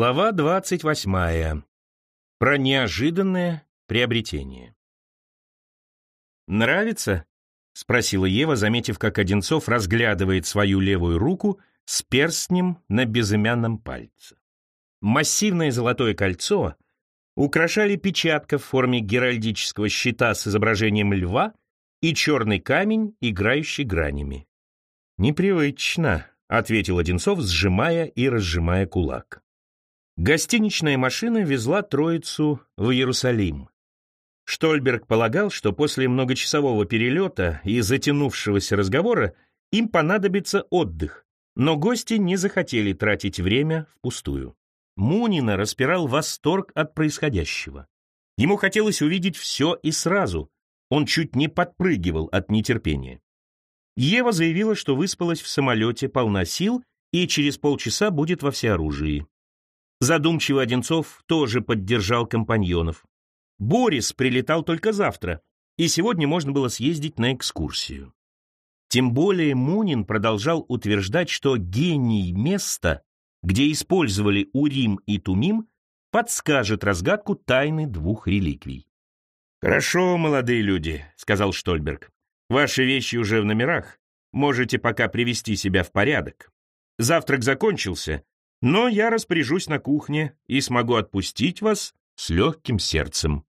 Глава двадцать восьмая. Про неожиданное приобретение. «Нравится?» — спросила Ева, заметив, как Одинцов разглядывает свою левую руку с перстнем на безымянном пальце. Массивное золотое кольцо украшали печатка в форме геральдического щита с изображением льва и черный камень, играющий гранями. «Непривычно», — ответил Одинцов, сжимая и разжимая кулак. Гостиничная машина везла троицу в Иерусалим. Штольберг полагал, что после многочасового перелета и затянувшегося разговора им понадобится отдых, но гости не захотели тратить время впустую. Мунина распирал восторг от происходящего. Ему хотелось увидеть все и сразу. Он чуть не подпрыгивал от нетерпения. Ева заявила, что выспалась в самолете, полна сил и через полчаса будет во всеоружии. Задумчивый Одинцов тоже поддержал компаньонов. Борис прилетал только завтра, и сегодня можно было съездить на экскурсию. Тем более Мунин продолжал утверждать, что гений места, где использовали Урим и Тумим, подскажет разгадку тайны двух реликвий. «Хорошо, молодые люди», — сказал Штольберг. «Ваши вещи уже в номерах. Можете пока привести себя в порядок. Завтрак закончился, но я распоряжусь на кухне и смогу отпустить вас с легким сердцем».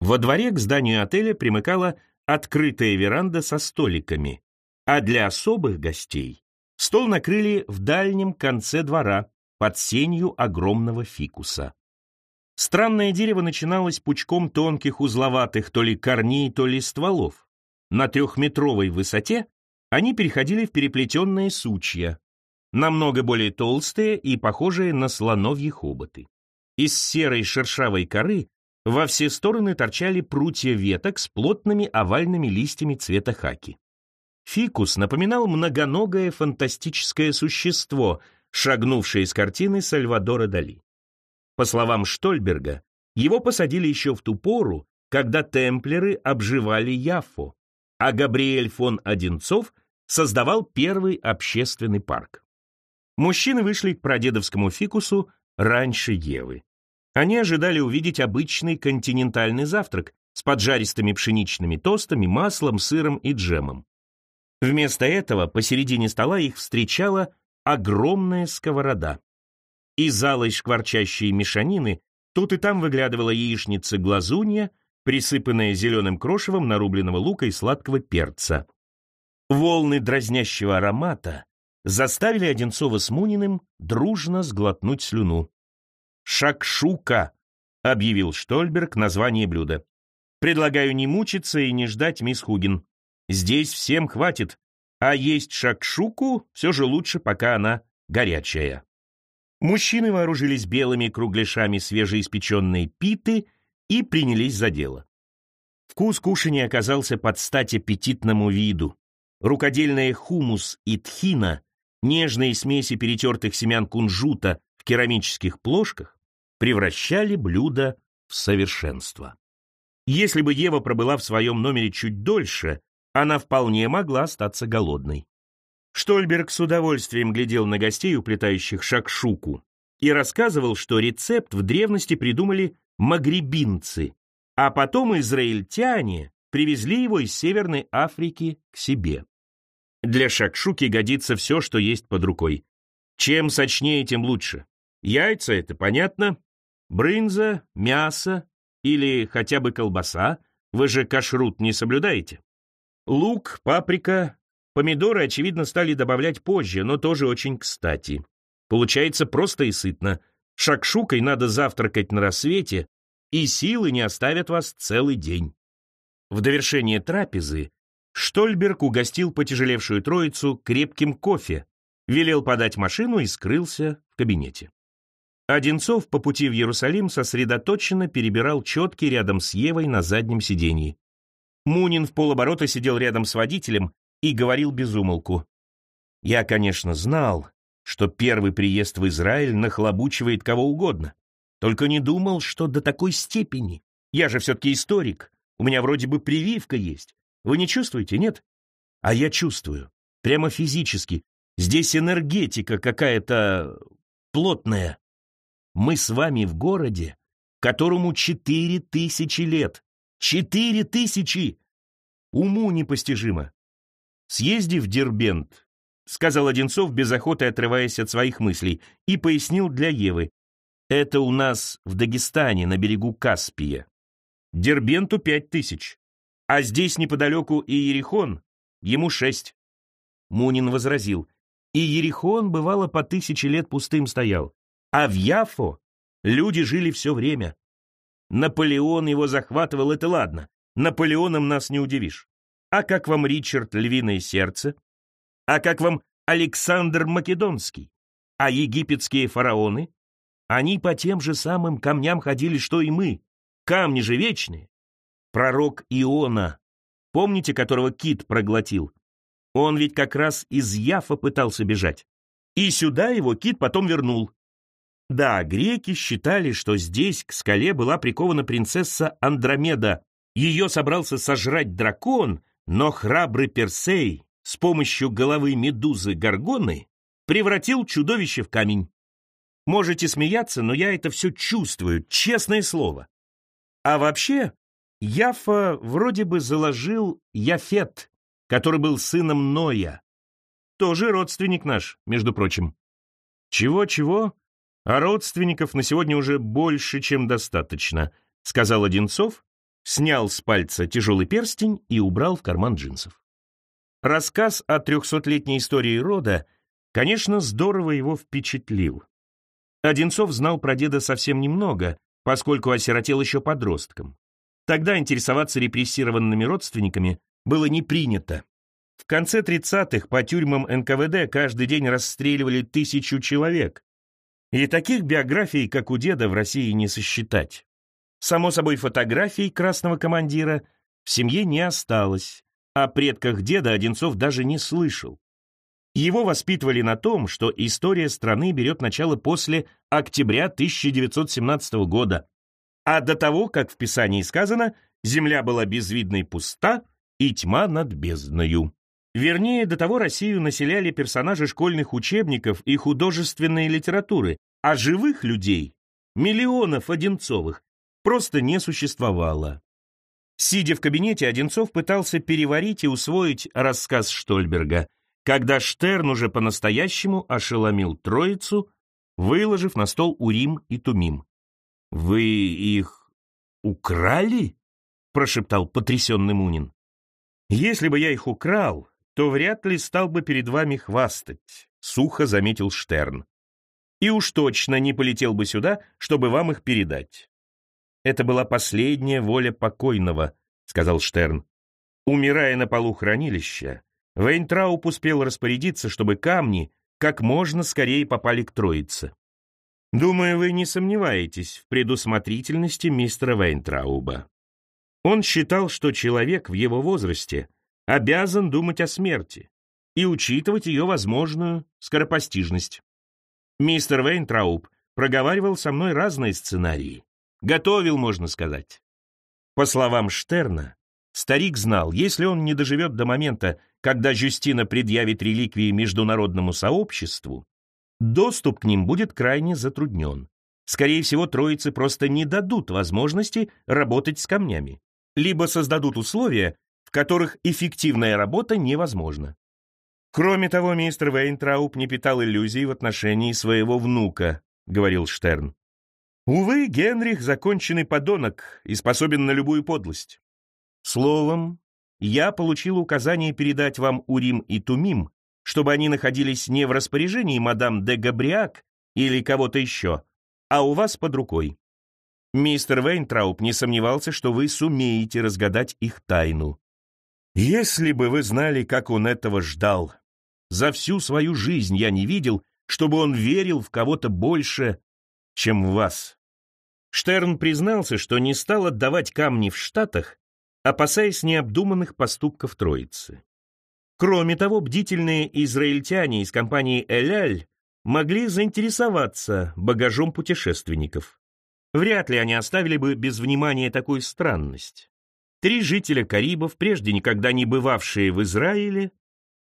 Во дворе к зданию отеля примыкала открытая веранда со столиками, а для особых гостей стол накрыли в дальнем конце двора под сенью огромного фикуса. Странное дерево начиналось пучком тонких узловатых то ли корней, то ли стволов. На трехметровой высоте они переходили в переплетенные сучья, намного более толстые и похожие на слоновьи хоботы. Из серой шершавой коры во все стороны торчали прутья веток с плотными овальными листьями цвета хаки. Фикус напоминал многоногое фантастическое существо, шагнувшее из картины Сальвадора Дали. По словам Штольберга, его посадили еще в ту пору, когда темплеры обживали Яффо, а Габриэль фон Одинцов создавал первый общественный парк. Мужчины вышли к прадедовскому фикусу раньше Евы. Они ожидали увидеть обычный континентальный завтрак с поджаристыми пшеничными тостами, маслом, сыром и джемом. Вместо этого посередине стола их встречала огромная сковорода. Из алой шкварчащей мешанины тут и там выглядывала яичница-глазунья, присыпанная зеленым крошевом нарубленного лука и сладкого перца. Волны дразнящего аромата заставили Одинцова с Муниным дружно сглотнуть слюну. «Шакшука», — объявил Штольберг название блюда. «Предлагаю не мучиться и не ждать мисс Хугин. Здесь всем хватит, а есть шакшуку все же лучше, пока она горячая». Мужчины вооружились белыми кругляшами свежеиспеченной питы и принялись за дело. Вкус кушания оказался под стать аппетитному виду. Рукодельные хумус и тхина, нежные смеси перетертых семян кунжута в керамических плошках, превращали блюдо в совершенство. Если бы Ева пробыла в своем номере чуть дольше, она вполне могла остаться голодной. Штольберг с удовольствием глядел на гостей, уплетающих шакшуку, и рассказывал, что рецепт в древности придумали магребинцы, а потом израильтяне привезли его из Северной Африки к себе. Для шакшуки годится все, что есть под рукой. Чем сочнее, тем лучше. Яйца — это понятно, Брынза, мясо или хотя бы колбаса, вы же кашрут не соблюдаете. Лук, паприка, помидоры, очевидно, стали добавлять позже, но тоже очень кстати. Получается просто и сытно. Шакшукой надо завтракать на рассвете, и силы не оставят вас целый день. В довершение трапезы Штольберг угостил потяжелевшую троицу крепким кофе, велел подать машину и скрылся в кабинете. Одинцов по пути в Иерусалим сосредоточенно перебирал четки рядом с Евой на заднем сиденье. Мунин в полоборота сидел рядом с водителем и говорил без умолку. «Я, конечно, знал, что первый приезд в Израиль нахлобучивает кого угодно. Только не думал, что до такой степени. Я же все-таки историк. У меня вроде бы прививка есть. Вы не чувствуете, нет? А я чувствую. Прямо физически. Здесь энергетика какая-то плотная. Мы с вами в городе, которому четыре тысячи лет. Четыре тысячи! Уму непостижимо. Съезди в Дербент, сказал Одинцов, без охоты отрываясь от своих мыслей, и пояснил для Евы. Это у нас в Дагестане, на берегу Каспия. Дербенту пять тысяч. А здесь неподалеку и Ерихон, ему шесть. Мунин возразил. И Ерихон, бывало, по тысяче лет пустым стоял. А в Яфо люди жили все время. Наполеон его захватывал, это ладно. Наполеоном нас не удивишь. А как вам Ричард Львиное Сердце? А как вам Александр Македонский? А египетские фараоны? Они по тем же самым камням ходили, что и мы. Камни же вечные. Пророк Иона, помните, которого кит проглотил? Он ведь как раз из Яфа пытался бежать. И сюда его кит потом вернул. Да, греки считали, что здесь к скале была прикована принцесса Андромеда. Ее собрался сожрать дракон, но храбрый Персей с помощью головы медузы Горгоны превратил чудовище в камень. Можете смеяться, но я это все чувствую, честное слово. А вообще, Яфа вроде бы заложил Яфет, который был сыном Ноя. Тоже родственник наш, между прочим. Чего-чего, а родственников на сегодня уже больше, чем достаточно, сказал Одинцов, снял с пальца тяжелый перстень и убрал в карман джинсов. Рассказ о трехсотлетней истории рода, конечно, здорово его впечатлил. Одинцов знал про деда совсем немного, поскольку осиротел еще подростком. Тогда интересоваться репрессированными родственниками было не принято. В конце 30-х по тюрьмам НКВД каждый день расстреливали тысячу человек. И таких биографий, как у деда, в России не сосчитать. Само собой, фотографий красного командира в семье не осталось, о предках деда Одинцов даже не слышал. Его воспитывали на том, что история страны берет начало после октября 1917 года, а до того, как в Писании сказано, земля была безвидной пуста и тьма над бездною. Вернее, до того Россию населяли персонажи школьных учебников и художественной литературы, а живых людей, миллионов Одинцовых, просто не существовало. Сидя в кабинете, Одинцов пытался переварить и усвоить рассказ Штольберга – когда Штерн уже по-настоящему ошеломил троицу, выложив на стол Урим и Тумим. «Вы их украли?» — прошептал потрясенный Мунин. «Если бы я их украл, то вряд ли стал бы перед вами хвастать», — сухо заметил Штерн. «И уж точно не полетел бы сюда, чтобы вам их передать». «Это была последняя воля покойного», — сказал Штерн. Умирая на полу хранилища, Вейнтрауп успел распорядиться, чтобы камни как можно скорее попали к троице. Думаю, вы не сомневаетесь в предусмотрительности мистера Вейнтрауба. Он считал, что человек в его возрасте обязан думать о смерти и учитывать ее возможную скоропостижность. Мистер Вейнтрауб проговаривал со мной разные сценарии. Готовил, можно сказать. По словам Штерна, старик знал, если он не доживет до момента, когда Жюстина предъявит реликвии международному сообществу, доступ к ним будет крайне затруднен. Скорее всего, троицы просто не дадут возможности работать с камнями, либо создадут условия, в которых эффективная работа невозможна. Кроме того, мистер Вейнтрауп не питал иллюзий в отношении своего внука, говорил Штерн. Увы, Генрих — законченный подонок и способен на любую подлость. Словом, я получил указание передать вам Урим и Тумим, чтобы они находились не в распоряжении мадам де Габриак или кого-то еще, а у вас под рукой. Мистер Вейнтрауп не сомневался, что вы сумеете разгадать их тайну. Если бы вы знали, как он этого ждал. За всю свою жизнь я не видел, чтобы он верил в кого-то больше, чем в вас. Штерн признался, что не стал отдавать камни в Штатах, опасаясь необдуманных поступков Троицы. Кроме того, бдительные израильтяне из компании «Эляль» могли заинтересоваться багажом путешественников. Вряд ли они оставили бы без внимания такую странность. Три жителя Карибов, прежде никогда не бывавшие в Израиле,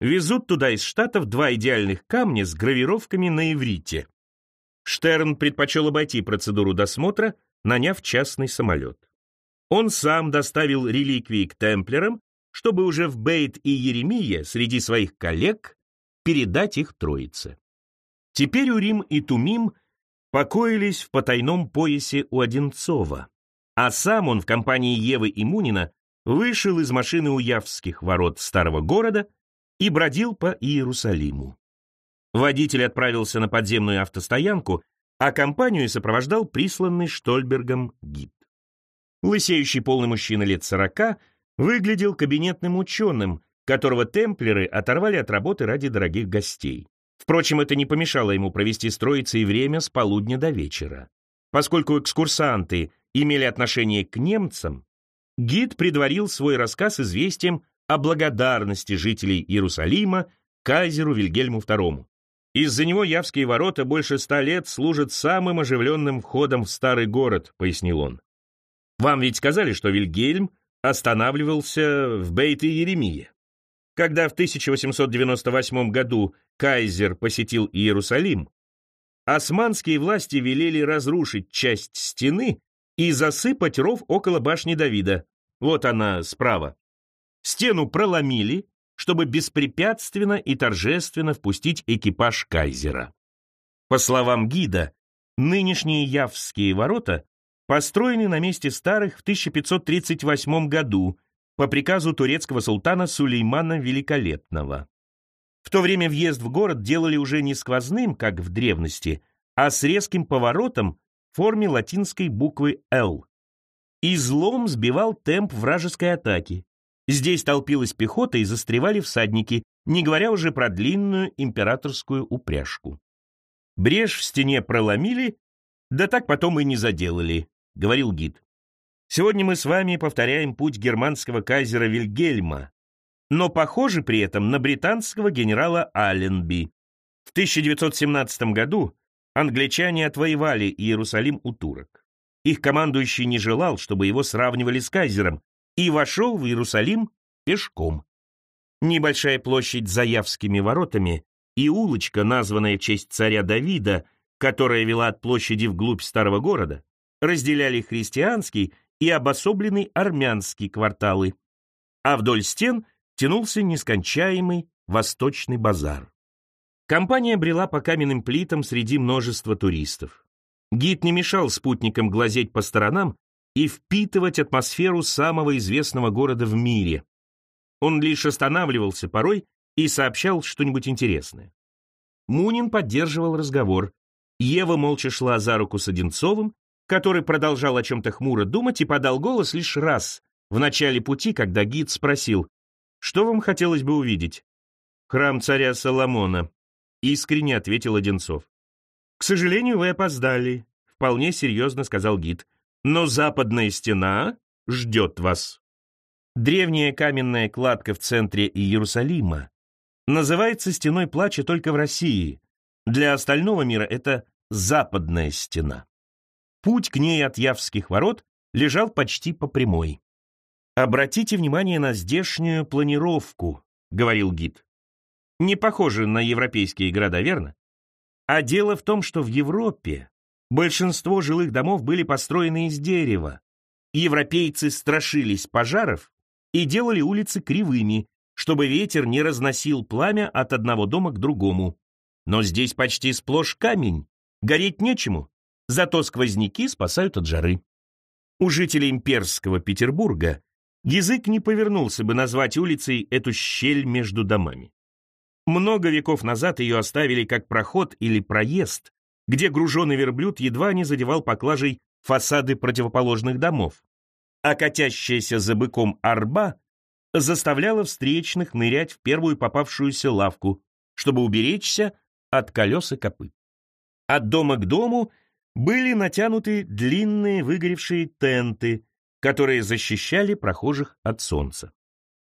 везут туда из Штатов два идеальных камня с гравировками на иврите. Штерн предпочел обойти процедуру досмотра, наняв частный самолет. Он сам доставил реликвии к темплерам, чтобы уже в Бейт и Еремия среди своих коллег передать их троице. Теперь Урим и Тумим покоились в потайном поясе у Одинцова, а сам он в компании Евы и Мунина вышел из машины у Явских ворот старого города и бродил по Иерусалиму. Водитель отправился на подземную автостоянку, а компанию сопровождал присланный Штольбергом гид. Лысеющий полный мужчина лет сорока выглядел кабинетным ученым, которого темплеры оторвали от работы ради дорогих гостей. Впрочем, это не помешало ему провести с троицей время с полудня до вечера. Поскольку экскурсанты имели отношение к немцам, гид предварил свой рассказ известием о благодарности жителей Иерусалима кайзеру Вильгельму II. Из-за него Явские ворота больше ста лет служат самым оживленным входом в старый город, пояснил он. Вам ведь сказали, что Вильгельм останавливался в Бейт-Еремии. Когда в 1898 году кайзер посетил Иерусалим, османские власти велели разрушить часть стены и засыпать ров около башни Давида. Вот она справа. Стену проломили, чтобы беспрепятственно и торжественно впустить экипаж кайзера. По словам гида, нынешние Явские ворота построены на месте старых в 1538 году по приказу турецкого султана Сулеймана Великолепного. В то время въезд в город делали уже не сквозным, как в древности, а с резким поворотом в форме латинской буквы «Л». Излом сбивал темп вражеской атаки. Здесь толпилась пехота и застревали всадники, не говоря уже про длинную императорскую упряжку. Брешь в стене проломили, да так потом и не заделали говорил гид. Сегодня мы с вами повторяем путь германского кайзера Вильгельма, но похожи при этом на британского генерала Алленби. В 1917 году англичане отвоевали Иерусалим у турок. Их командующий не желал, чтобы его сравнивали с кайзером, и вошел в Иерусалим пешком. Небольшая площадь за Явскими воротами и улочка, названная в честь царя Давида, которая вела от площади вглубь старого города, разделяли христианский и обособленный армянский кварталы, а вдоль стен тянулся нескончаемый восточный базар. Компания брела по каменным плитам среди множества туристов. Гид не мешал спутникам глазеть по сторонам и впитывать атмосферу самого известного города в мире. Он лишь останавливался порой и сообщал что-нибудь интересное. Мунин поддерживал разговор. Ева молча шла за руку с Одинцовым, который продолжал о чем-то хмуро думать и подал голос лишь раз, в начале пути, когда гид спросил, «Что вам хотелось бы увидеть?» «Храм царя Соломона», — искренне ответил Одинцов. «К сожалению, вы опоздали», — вполне серьезно сказал гид. «Но западная стена ждет вас». Древняя каменная кладка в центре Иерусалима называется стеной плача только в России. Для остального мира это западная стена. Путь к ней от Явских ворот лежал почти по прямой. «Обратите внимание на здешнюю планировку», — говорил гид. «Не похоже на европейские города, верно? А дело в том, что в Европе большинство жилых домов были построены из дерева. Европейцы страшились пожаров и делали улицы кривыми, чтобы ветер не разносил пламя от одного дома к другому. Но здесь почти сплошь камень, гореть нечему. Зато сквозняки спасают от жары. У жителей имперского Петербурга язык не повернулся бы назвать улицей эту щель между домами. Много веков назад ее оставили как проход или проезд, где груженный верблюд едва не задевал поклажей фасады противоположных домов, а катящаяся за быком арба заставляла встречных нырять в первую попавшуюся лавку, чтобы уберечься от колес и копыт. От дома к дому были натянуты длинные выгоревшие тенты, которые защищали прохожих от солнца.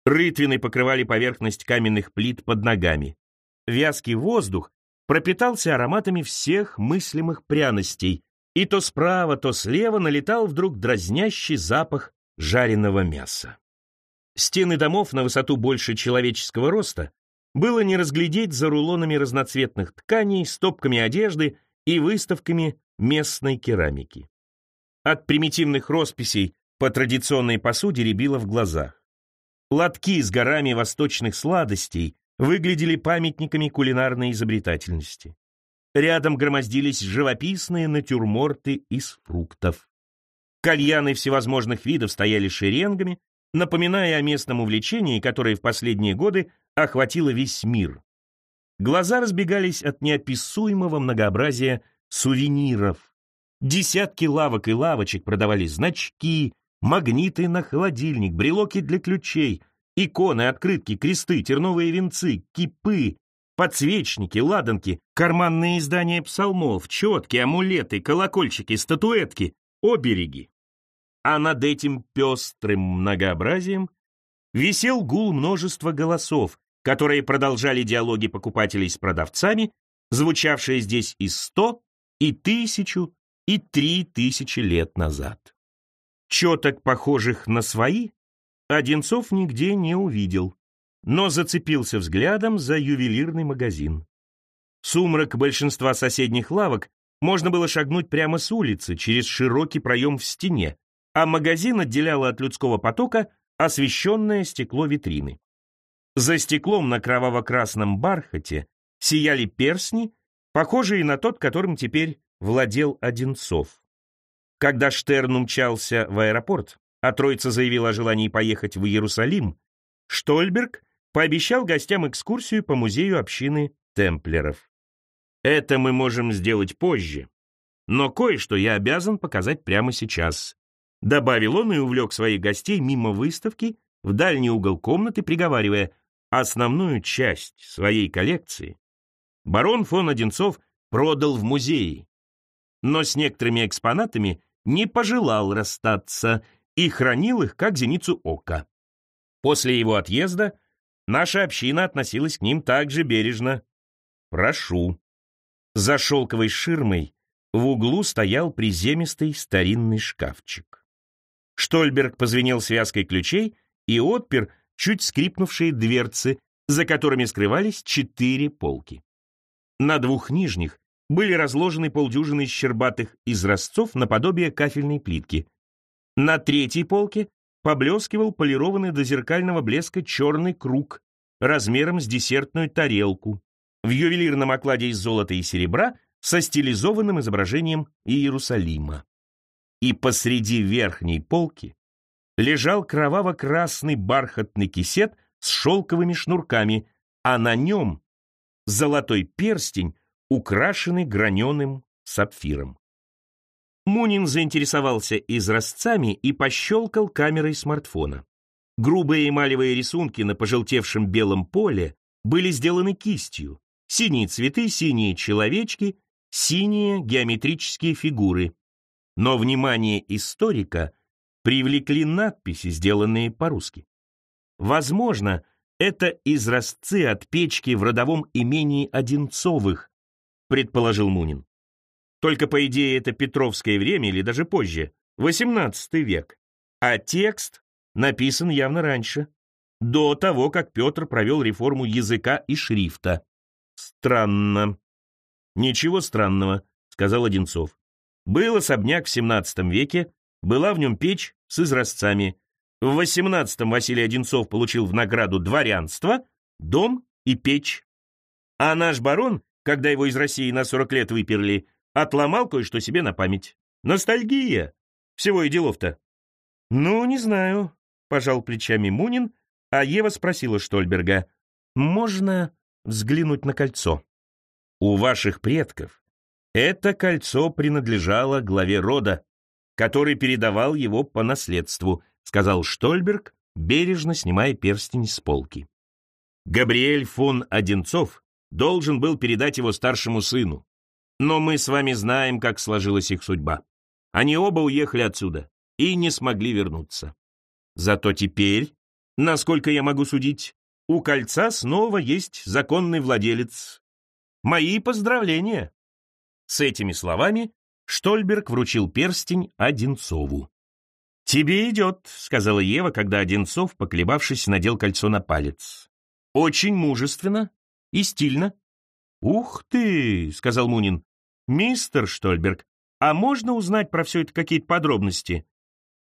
Рытвины покрывали поверхность каменных плит под ногами. Вязкий воздух пропитался ароматами всех мыслимых пряностей, и то справа, то слева налетал вдруг дразнящий запах жареного мяса. Стены домов на высоту больше человеческого роста было не разглядеть за рулонами разноцветных тканей, стопками одежды и выставками местной керамики. От примитивных росписей по традиционной посуде рябило в глазах. Лотки с горами восточных сладостей выглядели памятниками кулинарной изобретательности. Рядом громоздились живописные натюрморты из фруктов. Кальяны всевозможных видов стояли шеренгами, напоминая о местном увлечении, которое в последние годы охватило весь мир. Глаза разбегались от неописуемого многообразия сувениров. Десятки лавок и лавочек продавали значки, магниты на холодильник, брелоки для ключей, иконы, открытки, кресты, терновые венцы, кипы, подсвечники, ладанки, карманные издания псалмов, четки, амулеты, колокольчики, статуэтки, обереги. А над этим пестрым многообразием висел гул множества голосов, которые продолжали диалоги покупателей с продавцами, звучавшие здесь и сто, и тысячу, и три тысячи лет назад. Четок, похожих на свои, Одинцов нигде не увидел, но зацепился взглядом за ювелирный магазин. сумрак большинства соседних лавок можно было шагнуть прямо с улицы, через широкий проем в стене, а магазин отделяло от людского потока освещенное стекло витрины. За стеклом на кроваво-красном бархате сияли персни, похожие на тот, которым теперь владел Одинцов. Когда Штерн умчался в аэропорт, а троица заявила о желании поехать в Иерусалим, Штольберг пообещал гостям экскурсию по музею общины темплеров. Это мы можем сделать позже, но кое-что я обязан показать прямо сейчас. Добавил он и увлек своих гостей мимо выставки в дальний угол комнаты, приговаривая, основную часть своей коллекции барон фон Одинцов продал в музее, но с некоторыми экспонатами не пожелал расстаться и хранил их как зеницу ока. После его отъезда наша община относилась к ним также бережно. «Прошу». За шелковой ширмой в углу стоял приземистый старинный шкафчик. Штольберг позвенел связкой ключей и отпер чуть скрипнувшие дверцы, за которыми скрывались четыре полки. На двух нижних были разложены полдюжины щербатых изразцов наподобие кафельной плитки. На третьей полке поблескивал полированный до зеркального блеска черный круг размером с десертную тарелку. В ювелирном окладе из золота и серебра со стилизованным изображением Иерусалима. И посреди верхней полки лежал кроваво-красный бархатный кисет с шелковыми шнурками, а на нем золотой перстень, украшенный граненым сапфиром. Мунин заинтересовался изразцами и пощелкал камерой смартфона. Грубые эмалевые рисунки на пожелтевшем белом поле были сделаны кистью. Синие цветы, синие человечки, синие геометрические фигуры. Но внимание историка привлекли надписи, сделанные по-русски. Возможно, это изразцы от печки в родовом имении Одинцовых, предположил Мунин. Только, по идее, это Петровское время или даже позже, XVIII век. А текст написан явно раньше, до того, как Петр провел реформу языка и шрифта. Странно. Ничего странного, сказал Одинцов. Был особняк в XVII веке, была в нем печь с изразцами. В 18-м Василий Одинцов получил в награду дворянство, дом и печь. А наш барон, когда его из России на 40 лет выперли, отломал кое-что себе на память. Ностальгия. Всего и делов-то. Ну, не знаю, пожал плечами Мунин, а Ева спросила Штольберга, можно взглянуть на кольцо? У ваших предков это кольцо принадлежало главе рода, который передавал его по наследству, сказал Штольберг, бережно снимая перстень с полки. Габриэль фон Одинцов должен был передать его старшему сыну. Но мы с вами знаем, как сложилась их судьба. Они оба уехали отсюда и не смогли вернуться. Зато теперь, насколько я могу судить, у кольца снова есть законный владелец. Мои поздравления. С этими словами Штольберг вручил перстень Одинцову. «Тебе идет», — сказала Ева, когда Одинцов, поколебавшись, надел кольцо на палец. «Очень мужественно и стильно». «Ух ты», — сказал Мунин, Мистер Штольберг, а можно узнать про все это какие-то подробности?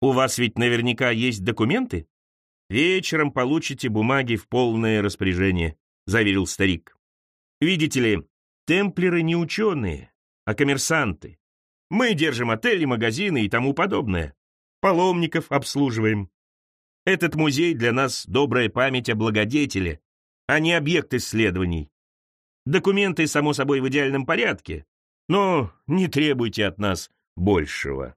У вас ведь наверняка есть документы? Вечером получите бумаги в полное распоряжение, заверил старик. Видите ли, темплеры не ученые, а коммерсанты. Мы держим отели, магазины и тому подобное. Паломников обслуживаем. Этот музей для нас добрая память о благодетеле, а не объект исследований. Документы, само собой, в идеальном порядке, но не требуйте от нас большего.